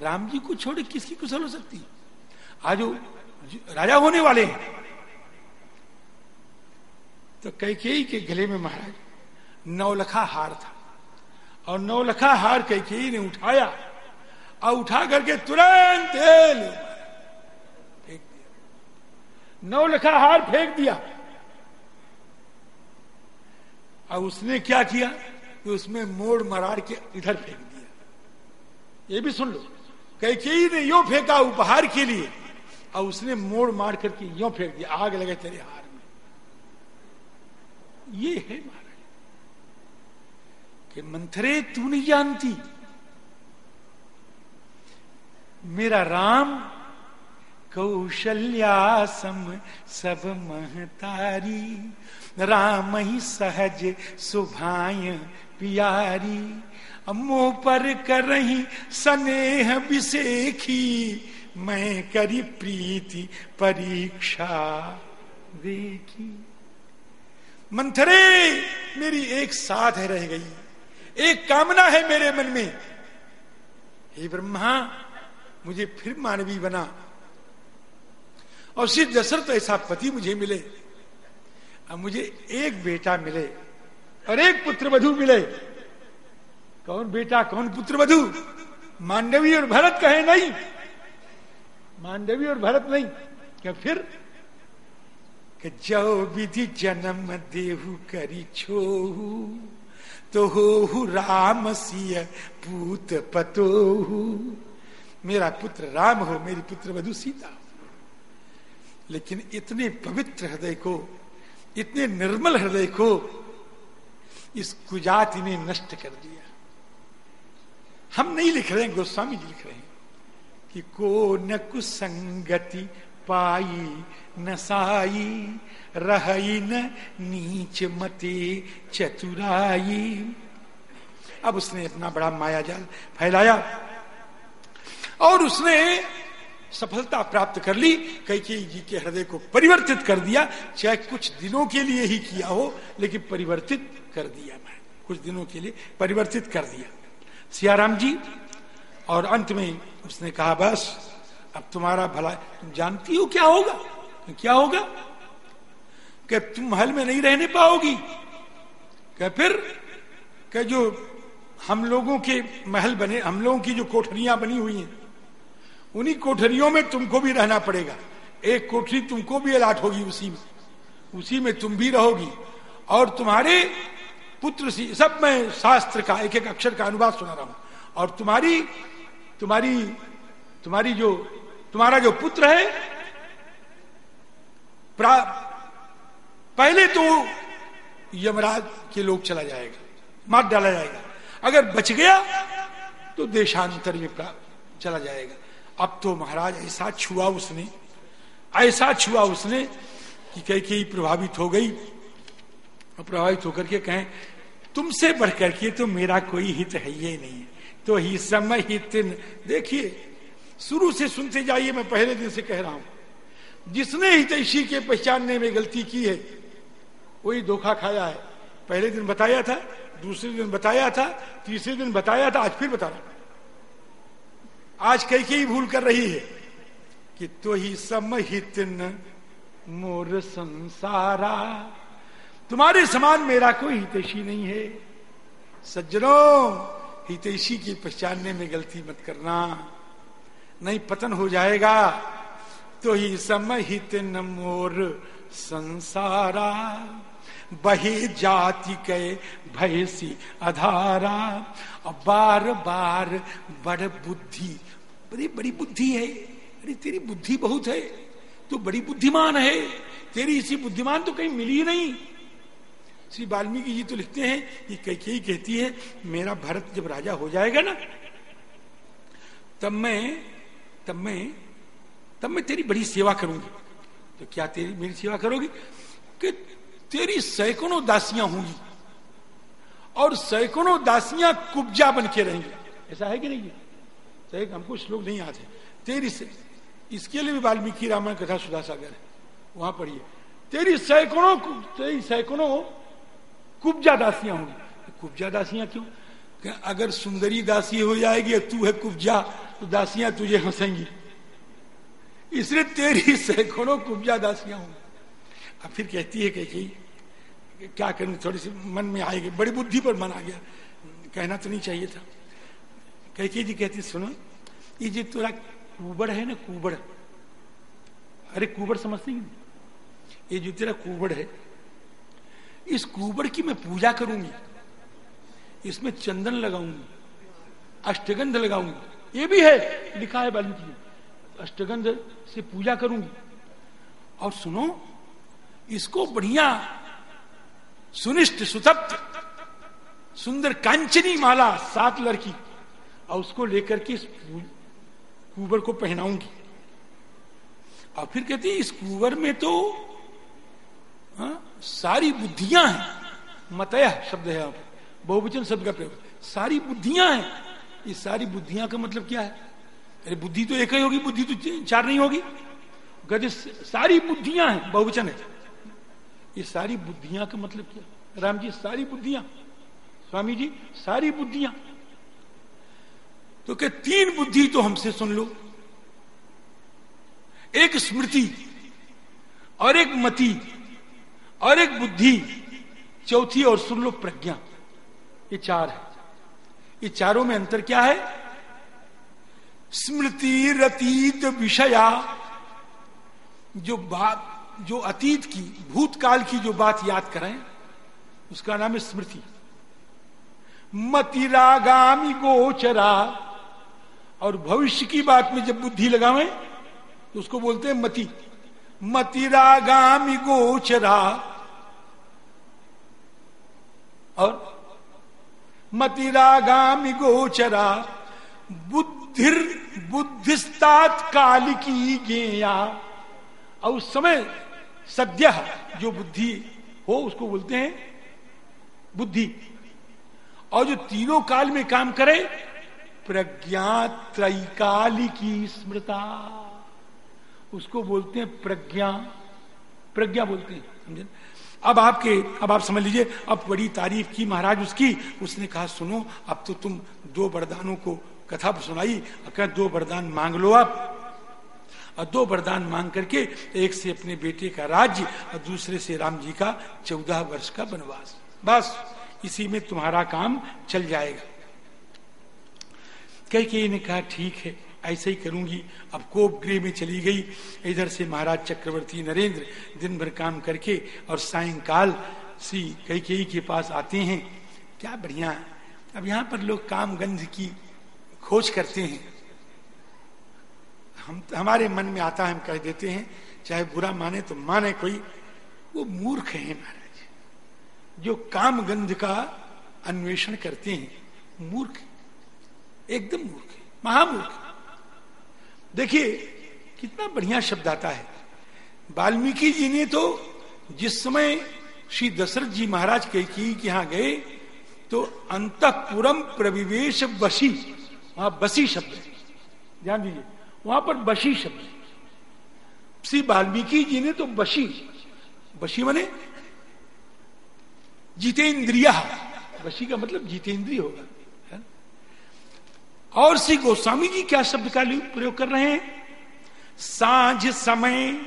राम जी को छोड़े किसकी कुशल हो सकती? आज राजा होने वाले हैं। तो कैकेयी के गले में महाराज, नौलखा हार था। और नौलखा हार कैकेयी ने उठाया। और उठा करके तुरंत फेंक दिया। नौलखा हार फेंक दिया। और उसने क्या किया? कि उसमें मोड़ मरार के इधर फेंक दिया। ये भी सुन लो। कैकेयी ने यो फेंका उपहार के लिए। और उसने मोड़ मार करके यो फेंक दिया, आग लगे तेरे हार में। ये है महाराज, कि मंथरे तू नहीं जानती। मेरा राम कौशल्यासम सब महतारी, राम ही सहज सुभाय पियारी। अम्मो पर रही स्नेह विशेखी मैं करी प्रीति परीक्षा देखी। मंथरे, मेरी एक साध है रह गई, एक कामना है मेरे मन में। हे ब्रह्मा, मुझे फिर मानवी बना। और सिर्फ़ श्री दशरथ ऐसा पति मुझे मिले, अब मुझे एक बेटा मिले और एक पुत्र वधु मिले। कौन बेटा, कौन पुत्र वधु? मांडवी और भरत कहे नहीं। मांडवी और भरत नहीं। क्या फिर? कि जो विधि जन्म देहु करी छोहू तो हो राम सिय पूत पतोहू। मेरा पुत्र राम हो, मेरी पुत्र वधु सीता लेकिन इतने पवित्र हृदय को, इतने निर्मल हृदय को, इस कुजाति ने नष्ट कर दिया। हम नहीं लिख रहे हैं, गोस्वामी जी लिख रहे हैं कि को न कुसंगति पाई, न साई, रही न नीच मते चतुराई। अब उसने अपना बड़ा माया जाल फैलाया और उसने सफलता प्राप्त कर ली कैकेयी जी के हृदय को परिवर्तित कर दिया, चाहे कुछ दिनों के लिए ही किया हो, लेकिन परिवर्तित कर दिया मैं कुछ दिनों के लिए परिवर्तित कर दिया। सियाराम जी, और अंत में उसने कहा, बस, अब तुम्हारा भला, तुम जानती हो क्या होगा? क्या होगा? कि तुम महल में नहीं रहने पाओगी? क्या फिर कि जो हम लोगों के महल बने, हम लोगों की जो कोठरियाँ बनी हुई हैं, उन्हीं कोठरियों में तुमको भी रहना पड़ेगा। एक कोठरी तुमको भी अलाट होगी उसी में उसी में तुम भी रहोगी, और तुम्हारे पुत्र सी, सब मैं शास्त्र का एक एक अक्षर का अनुवाद सुना रहा हूँ। और तुम्हारी तुम्हारी तुम्हारी जो, तुम्हारा जो पुत्र है पहले तो यमराज के लोग चला जाएगा, मार डाला जाएगा। अगर बच गया तो देशांतर में चला जाएगा। अब तो महाराज, ऐसा छुआ उसने, ऐसा छुआ उसने कि कई कई प्रभावित हो गई। और प्रभावित होकर के कहें, तुमसे बढ़कर के तो मेरा कोई हित है ये नहीं। तो ही समय हित देखिए, शुरू से सुनते जाइए, मैं पहले दिन से कह रहा हूँ। जिसने हितैषी के पहचानने में गलती की है, वही धोखा खाया है। पहले दिन बताया था, दूसरे दिन बताया था, तीसरे दिन बताया था, आज फिर बता रहा आज कई कई भूल कर रही है कि तो ही समहित मोर संसारा तुम्हारे समान मेरा कोई हितैषी नहीं है। सज्जनों, हितैषी की पहचानने में गलती मत करना। नहीं पतन हो जाएगा तो ही समहित न मोर संसारा। बहे जाति के भयसी अधारा। और बार बार बड़ बुद्धि, बड़ी बड़ी बुद्धि है। अरे, तेरी बुद्धि बहुत है, तू तो बड़ी बुद्धिमान है। तेरी इसी बुद्धिमान तो कहीं मिली नहीं। श्री वाल्मीकि जी तो लिखते हैं ये कई कहती है, मेरा भरत जब राजा हो जाएगा ना, तब मैं तब मैं तब मैं तेरी बड़ी सेवा करूँगी। तो क्या तेरी, मेरी सेवा करोगी? कि तेरी सैकड़ों दासियाँ होंगी और सैकड़ों दासियाँ कुब्जा बन के रहेंगी। ऐसा है कि नहीं? है हमको श्लोक नहीं आते तेरी से, इसके लिए भी वाल्मीकि रामायण कथा सुधा सागर है। वहाँ पढ़िए। तेरी सैकड़ों तेरी सैकड़ों कुब्जा दासियाँ होंगी। कुब्जा दासियाँ क्यों? कि अगर सुंदरी दासी हो जाएगी तू है कुब्जा तो दासियाँ तुझे हंसेंगी। इसलिए तेरी सैकड़ों कुब्जा दासियाँ होंगी। अब फिर कहती है कही क्या करूँ? थोड़ी सी मन में आएगी बड़ी बुद्धि पर मन आ गया। कहना तो नहीं चाहिए था। कही जी, कहती, सुनो, ये जो तेरा कुबड़ है ना, कुबड़। अरे कुबड़ समझते ये जो तेरा कुबड़ है इस कुबड़ की मैं पूजा करूँगी, इसमें चंदन लगाऊँगी, अष्टगंध लगाऊँगी, ये भी है, लिखा है वाल्मीकि अष्टगंध से पूजा करूँगी और सुनो, इसको बढ़िया सुनिष्ठ सुतप्त, सुंदर कांचनी माला सात लड़की, और उसको लेकर के इस कुबर को पहनाऊँगी और फिर कहती, इस कुबर में तो हा? सारी बुद्धियाँ हैं। मतया शब्द है आप। बहुवचन शब्द का प्रयोग। सारी बुद्धियाँ हैं। ये सारी बुद्धियाँ का मतलब क्या है? अरे बुद्धि तो एक ही होगी, बुद्धि तो चार नहीं होगी। कहते सारी बुद्धियाँ हैं, बहुवचन है। ये सारी बुद्धियाँ का मतलब क्या राम जी, सारी बुद्धियाँ। स्वामी जी, सारी बुद्धियाँ। तो क्या तीन बुद्धि तो हमसे सुन लो। एक स्मृति और एक मति। और एक बुद्धि, चौथी और सुन लो प्रज्ञा। ये चार है। ये चारों में अंतर क्या है? स्मृति रतीत विषया। जो बात, जो अतीत की, भूतकाल की जो बात याद करें, उसका नाम है स्मृति। मतिरागामी गोचरा। और भविष्य की बात में जब बुद्धि लगावे तो उसको बोलते हैं मति। मतिरागामी गोचरा। और मतिरागामी गोचरा, बुद्धिर, बुद्धिस्तात की गेया। और उस समय सद्य जो बुद्धि हो, उसको बोलते हैं बुद्धि। और जो तीनों काल में काम करे, प्रज्ञा त्रैकाली की स्मृता। उसको बोलते हैं प्रज्ञा। प्रज्ञा बोलते हैं, समझे? अब आपके, अब आप समझ लीजिए, अब बड़ी तारीफ़ की महाराज उसकी। उसने कहा, सुनो, अब तो तुम दो वरदानों को कथा सुनाई कहा, दो वरदान मांग लो आप। और दो वरदान मांग करके एक से अपने बेटे का राज्य और दूसरे से राम जी का चौदह वर्ष का वनवास। बस, इसी में तुम्हारा काम चल जाएगा। कई कई ने कहा, ठीक है ऐसे ही करूँगी। अब कोप गृह में चली गई। इधर से महाराज चक्रवर्ती नरेंद्र दिन भर काम करके और सायंकाल सी कई कई के पास आते हैं। क्या बढ़िया। अब यहाँ पर लोग काम गंध की खोज करते हैं। हम हमारे मन में आता है, हम कह देते हैं, चाहे बुरा माने तो माने कोई। वो मूर्ख है महाराज। जो काम गंध का अन्वेषण करते हैं, मूर्ख, एकदम मूर्ख, महामूर्ख। देखिए, कितना बढ़िया शब्द आता है। वाल्मीकि जी ने तो जिस समय श्री दशरथ जी महाराज कैकी के यहाँ गए तो अंतपुरम प्रविवेश बसी, वहाँ बसी शब्द है। ध्यान दीजिए, वहाँ पर बसी शब्द श्री वाल्मीकि जी ने तो बसी बशी मने जितेंद्रिया। बसी का मतलब जितेंद्रिय होगा। और श्री गोस्वामी जी क्या शब्द का प्रयोग कर रहे हैं? साँझ समय,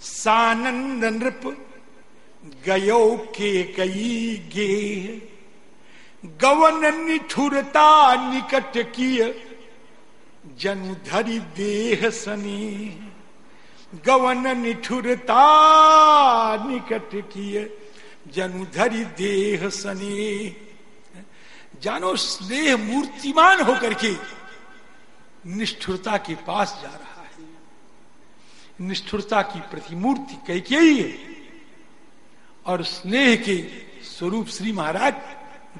सानंद नृप, गयो के कई गे गवन निठुरता निकट किय, जन धरी देह सनी गवन निठुरता निकट किय, जनु धरी देह सनी जानो स्नेह मूर्तिमान होकर के निष्ठुरता के पास जा रहा है। निष्ठुरता की प्रतिमूर्ति कई के ही है। और स्नेह के स्वरूप श्री महाराज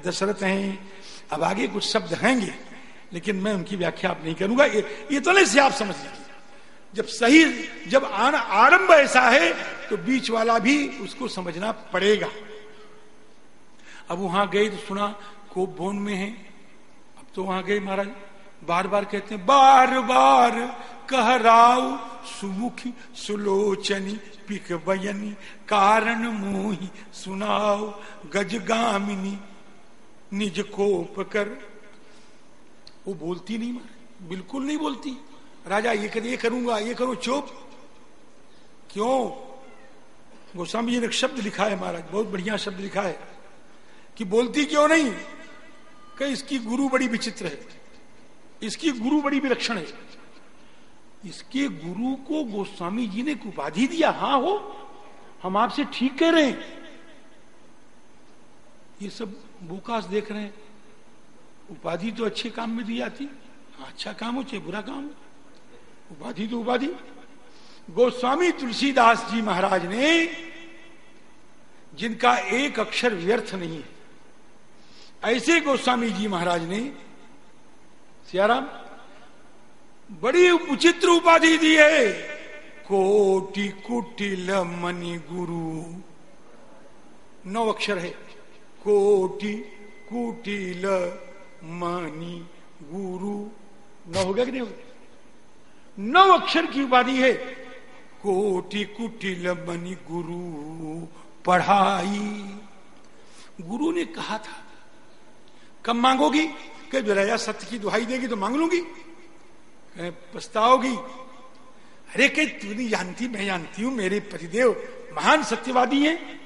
दशरथ हैं। अब आगे कुछ शब्द हैंगे लेकिन मैं उनकी व्याख्या आप नहीं करूँगा। ये तो से आप समझ लीजिए जब सही, जब आना, आरंभ ऐसा है तो बीच वाला भी उसको समझना पड़ेगा। अब वहाँ गए तो सुना कोप भवन में है। अब तो वहाँ गए महाराज। बार बार कहते हैं बार बार कह राव सुमुखी सुलोचनी पिक बयनी कारण मोही सुनाओ गजगामिनी निज कोप कर। वो बोलती नहीं महाराज, बिल्कुल नहीं बोलती। राजा, ये कर, ये करूँगा, ये करो, चुप। क्यों? गोस्वामी जी ने शब्द लिखा है महाराज, बहुत बढ़िया शब्द लिखा है कि बोलती क्यों नहीं? कि इसकी गुरु बड़ी विचित्र है, इसकी गुरु बड़ी विलक्षण है। इसके गुरु को गोस्वामी जी ने उपाधि दिया हाँ हो, हम आपसे ठीक कह रहे हैं। ये सब बोकास देख रहे हैं। उपाधि तो अच्छे काम में दी जाती अच्छा काम हो चाहे बुरा काम हो। उपाधि तो उपाधि। गोस्वामी तुलसीदास जी महाराज ने जिनका एक अक्षर व्यर्थ नहीं है ऐसे गोस्वामी जी महाराज ने सियाराम, बड़ी उचित्र उपाधि दी है। कोटि कुटिल मणि गुरु। नौ अक्षर है। कोटि कुटिल मणि गुरु। नौ हो गया कि नहीं हो नौ अक्षर की उपाधि है। कोटि कुटिल मणि गुरु। पढ़ाई। गुरु ने कहा था कब मांगोगी? कि राजा सत्य की दुहाई देगी तो मांग लूँगी। पछताओगी। अरे कह तू नहीं जानती, मैं जानती हूँ, मेरे पतिदेव महान सत्यवादी हैं।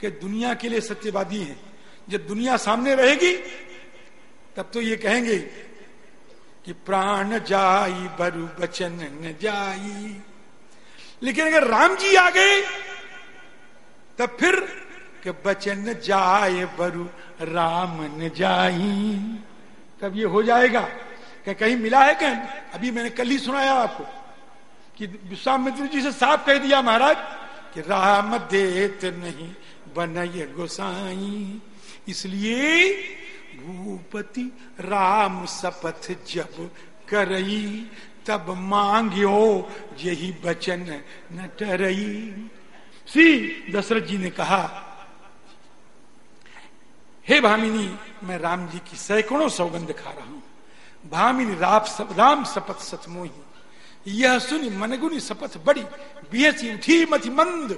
कि दुनिया के लिए सत्यवादी हैं। जब दुनिया सामने रहेगी, तब तो ये कहेंगे कि प्राण जाई, बरु बचन न जाई। लेकिन अगर राम जी आ गए, तब फिर कि बचन जाए, बरु राम न जाई। तब ये हो जाएगा क्या कहीं मिला है क्या? अभी मैंने कल ही सुनाया आपको कि विश्वामित्र जी से साफ़ कह दिया महाराज कि राम देत नहीं, बनय गोसाई। इसलिए भूपति राम शपथ जब करई, तब मांग्यो यही बचन न टरई। श्री दशरथ जी ने कहा हे भामिनी मैं राम जी की सैकड़ों सौगंध खा रहा हूँ। भामिनी राप सब, राम शपथ सतमोही यह सुनी मनगुनी शपथ बड़ी बेहसी उठी मति मंद।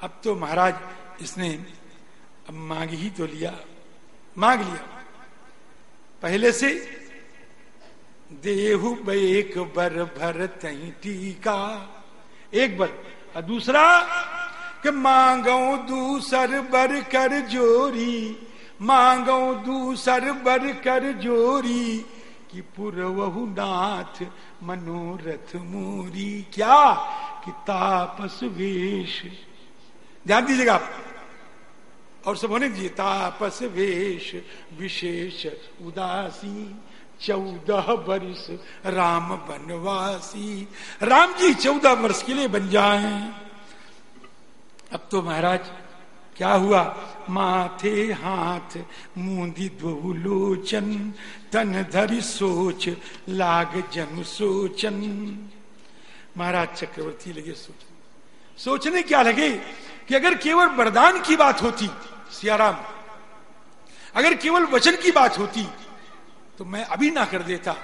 अब तो महाराज इसने अब मांग ही तो लिया। मांग लिया। पहले से देहु एक बर भर तही टीका। एक बर। और दूसरा कि मांगो दूसर बर कर जोरी। मांगो दूसर बर कर जोरी, कि पुरवहु नाथ मनोरथ मोरी। क्या? कि तापस वेश। ध्यान दीजिएगा आप। और सब होने दीजिए। तापस वेश, विशेष उदासी, चौदह वर्ष राम बनवासी। राम जी चौदह वर्ष के लिए बन जाए। अब तो महाराज क्या हुआ? माथे हाथ, मूंदी दो लोचन तन धरी सोच, लाग जन सोचन। महाराज चक्रवर्ती लगे सोच सोचने क्या लगे? कि अगर केवल वरदान की बात होती, सियाराम, अगर केवल वचन की बात होती तो मैं अभी ना कर देता।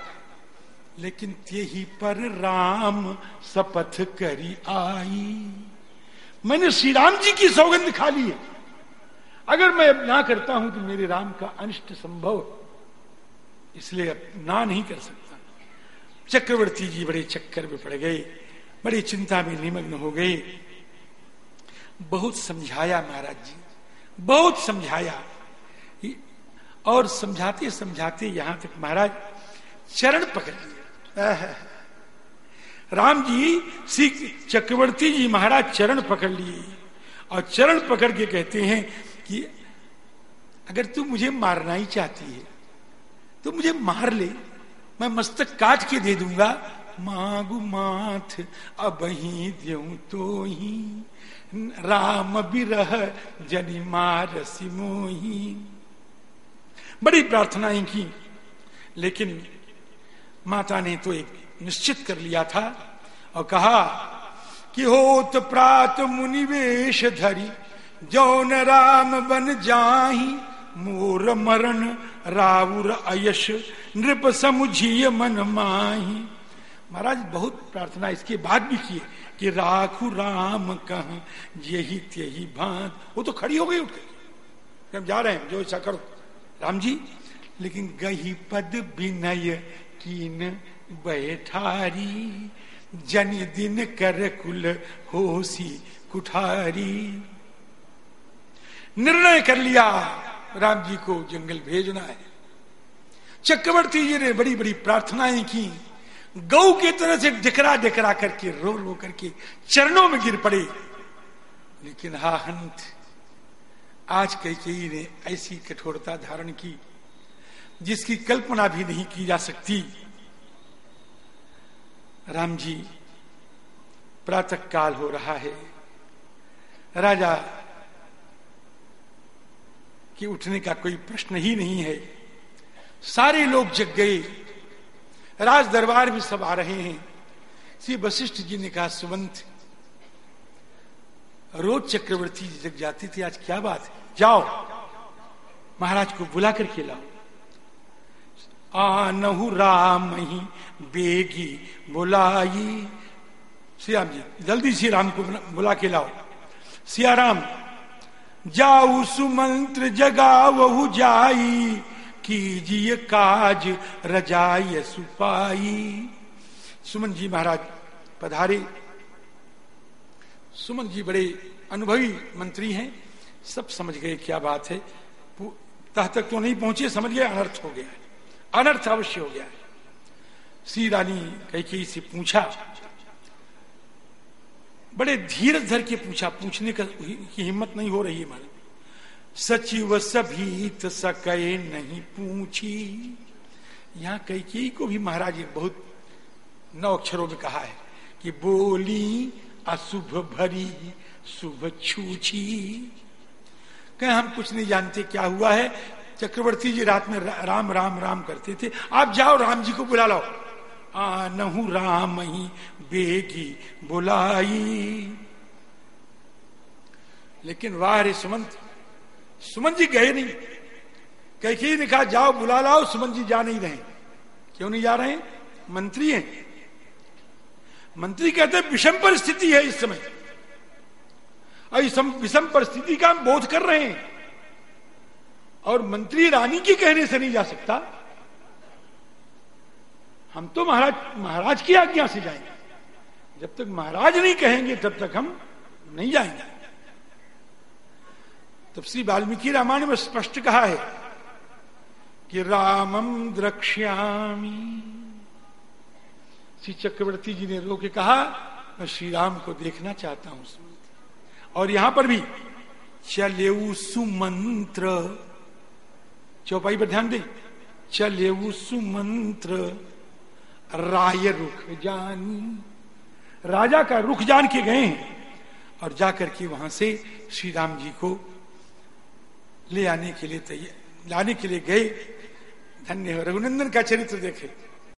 लेकिन ते ही पर राम शपथ करी आई। मैंने श्री राम जी की सौगंध खा ली है। अगर मैं अब ना करता हूँ तो मेरे राम का अनिष्ट संभव इसलिए अब ना नहीं कर सकता। चक्रवर्ती जी बड़े चक्कर में पड़ गए, बड़ी चिंता में निमग्न हो गए। बहुत समझाया महाराज जी, बहुत समझाया। और समझाते समझाते यहाँ तक महाराज चरण पकड़ लिए राम जी, श्री चक्रवर्ती जी महाराज चरण पकड़ लिए। और चरण पकड़ के कहते हैं कि अगर तू मुझे मारना ही चाहती है तो मुझे मार ले। मैं मस्तक काट के दे दूँगा। मांगू माथ, अब ही दू तो ही। राम बिरह जनी मार सिमोही। बड़ी प्रार्थनाएँ की, लेकिन माता ने तो एक निश्चित कर लिया था और कहा कि होत प्रात मुनिवेश धरी जौन राम बन जाही, मोर मरण राउर अयश, नृप समुझिय मन माही। महाराज, बहुत प्रार्थना इसके बाद भी किए कि राखु राम कह यही त्यही भांत। वो तो खड़ी हो गई उठ गई। हम जा रहे हैं, जो ऐसा करो। राम जी, लेकिन गही पद विनय कीन बैठारी, जन दिन कर कुल होसी कुठारी। निर्णय कर लिया, राम जी को जंगल भेजना है। चक्रवर्ती जी ने बड़ी बड़ी प्रार्थनाएँ की। गौ की तरह से डिकरा डिकरा करके रो रो करके चरणों में गिर पड़े। लेकिन हा हंत, आज कई ने ऐसी कठोरता धारण की, जिसकी कल्पना भी नहीं की जा सकती। राम जी प्रातः काल हो रहा है। राजा कि उठने का कोई प्रश्न ही नहीं है। सारे लोग जग गए। राज दरबार भी सब आ रहे हैं। श्री वशिष्ठ जी ने कहा सुमंत रोज चक्रवर्ती जी जग जाती थी, आज क्या बात है? जाओ, महाराज को बुला करके लाओ। आनहु राम ही बेगी, बुलाई। श्री राम जी, जल्दी श्री राम को बुला के लाओ। सिया राम जाऊ सुमंत्र जगा वहु जाई, कीजिए काज रजाई सुपाई। सुमन जी महाराज पधारे। सुमन जी बड़े अनुभवी मंत्री हैं, सब समझ गए क्या बात है। तह तक तो नहीं पहुँचे, समझ गए, अनर्थ हो गया है। अनर्थ अवश्य हो गया श्री रानी कई से पूछा। बड़े धीरज धर के पूछा। पूछने का की हिम्मत नहीं हो रही है मालूम। सचिव सभीत सके नहीं पूछी। यहाँ कैकेयी को भी महाराज ने बहुत नौ अक्षरों में कहा है कि बोली अशुभ भरी, शुभ छूछी। कह हम कुछ नहीं जानते क्या हुआ है चक्रवर्ती जी रात में राम राम राम करते थे। आप जाओ, राम जी को बुला लाओ। आ नहू राम ही बेगी बुलाई। लेकिन वाह रे सुमंत। सुमन जी गए नहीं। कैके ने कहा, जाओ, बुला लाओ सुमन जी जा नहीं रहे। क्यों नहीं जा रहे? मंत्री हैं। मंत्री कहते विषम परिस्थिति है इस समय। और इस विषम परिस्थिति का हम बोध कर रहे हैं। और मंत्री रानी के कहने से नहीं जा सकता। हम तो महाराज महाराज की आज्ञा से जाएँगे। जब तक महाराज नहीं कहेंगे, तब तक हम नहीं जाएँगे। तब श्री वाल्मीकि रामायण में स्पष्ट कहा है कि रामम द्रक्ष्यामी। श्री चक्रवर्ती जी ने रो के कहा, मैं श्री राम को देखना चाहता हूँ। और यहाँ पर भी चलेऊ सुमंत्र। चौपाई पर ध्यान दे। चले सुमंत्र राय रुख जानी। राजा का रुख जान के गए हैं और जाकर के वहाँ से श्री राम जी को ले आने के लिए तैयार लाने के लिए गए। धन्य रघुनंदन का चरित्र देखे।